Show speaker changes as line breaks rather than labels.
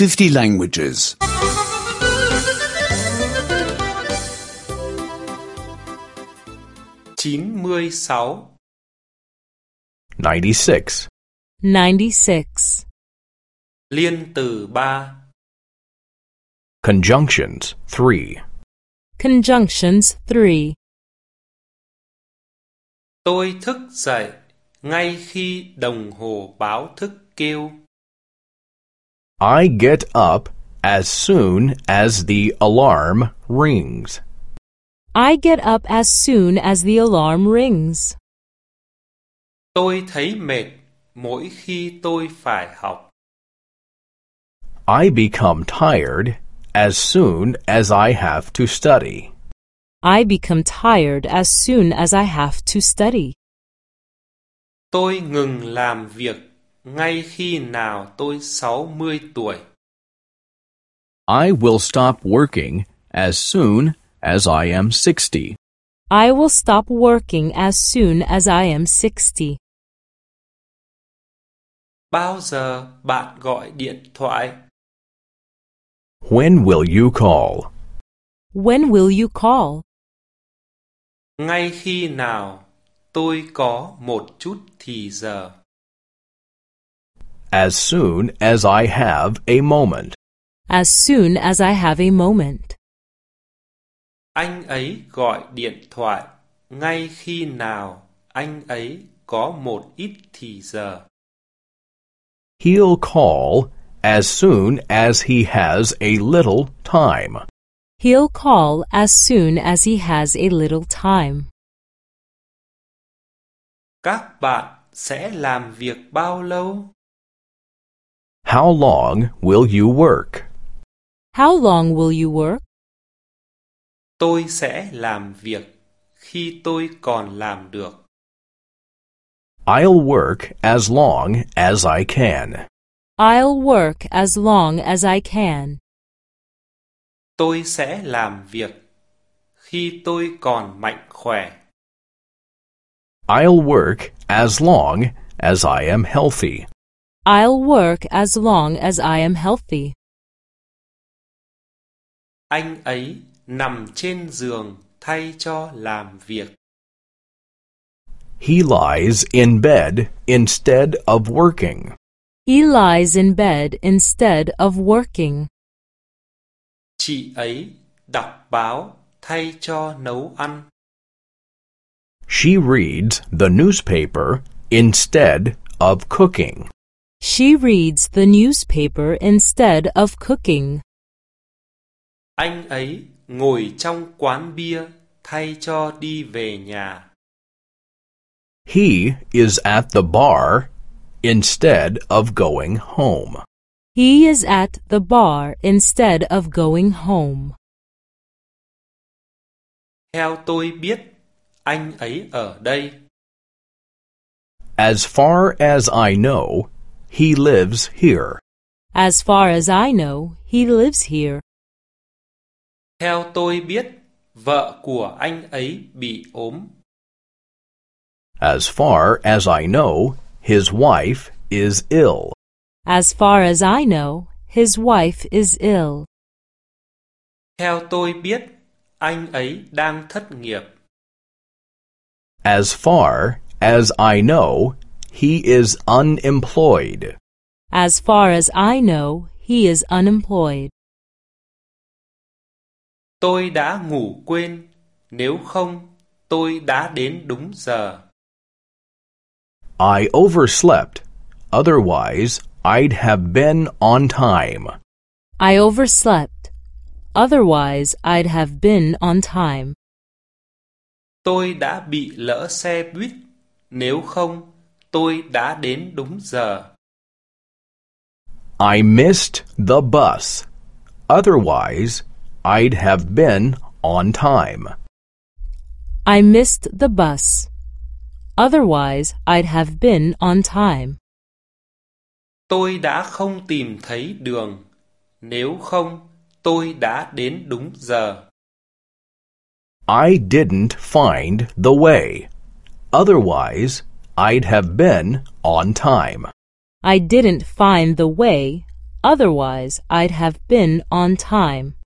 50 languages.
96
96.
96.
Liên từ 3
Conjunctions 3.
Conjunctions 3.
Tôi thức dậy ngay khi đồng hồ báo thức kêu.
I get up as soon as the alarm rings.
I get up as soon as the alarm rings.
Tôi thấy mệt mỗi khi tôi phải học.
I become tired as soon as I have to study.
I become tired as soon as I have to study.
Tôi ngừng làm việc ngay khi nào tôi 60 tuổi.
I will stop working as soon as I am 60.
I will stop working as soon as I am 60.
Bao giờ bạn gọi điện thoại?
When will you call?
When will you call?
Ngay khi nào tôi có một chút thì giờ.
As soon as I have a moment.
As soon as I have a moment.
Anh ấy gọi điện thoại ngay khi nào anh ấy có một ít thì giờ.
He'll call as soon as he has a little time.
He'll call as soon as he has a little time.
Các bạn sẽ làm việc bao lâu?
How long will you work?
How long will you work?
Tôi sẽ làm việc khi tôi còn làm được.
I'll work as long as I can.
I'll work as long as I can.
Tôi sẽ làm việc khi tôi còn mạnh khỏe.
I'll work as long as I am healthy.
I'll work as long as I am healthy.
Anh ấy nằm trên giường thay cho làm việc.
He lies in bed instead of working.
He lies in bed instead of working.
Chị ấy đọc báo thay cho nấu ăn.
She reads the newspaper instead of cooking.
She reads the newspaper instead of cooking.
Anh ấy ngồi trong quán bia thay cho đi về nhà.
He is at the bar instead of going home.
He is at the bar instead of going home.
Theo tôi biết, anh ấy ở đây.
As far as I know, he lives here.
As far as I know, he lives here.
Theo tôi biết, vợ của anh ấy bị ốm.
As far as I know, his wife is ill.
As far as I know, his wife is ill.
Theo tôi biết, anh ấy đang thất nghiệp.
As far as I know, he is unemployed.
As far as I know, he is unemployed.
Tôi đã ngủ quên, nếu không, tôi đã đến đúng giờ.
I overslept. Otherwise, I'd have been on time.
I overslept. Otherwise, I'd have been on time.
Tôi đã bị lỡ xe buýt, nếu không, tôi đã đến đúng giờ.
I missed the bus. Otherwise, I'd have been on time.
I missed the bus. Otherwise, I'd have been on time.
Tôi đã không tìm thấy đường, nếu không, tôi đã đến đúng giờ.
I didn't find the way. Otherwise, I'd have been on time.
I didn't find the way. Otherwise, I'd have been on time.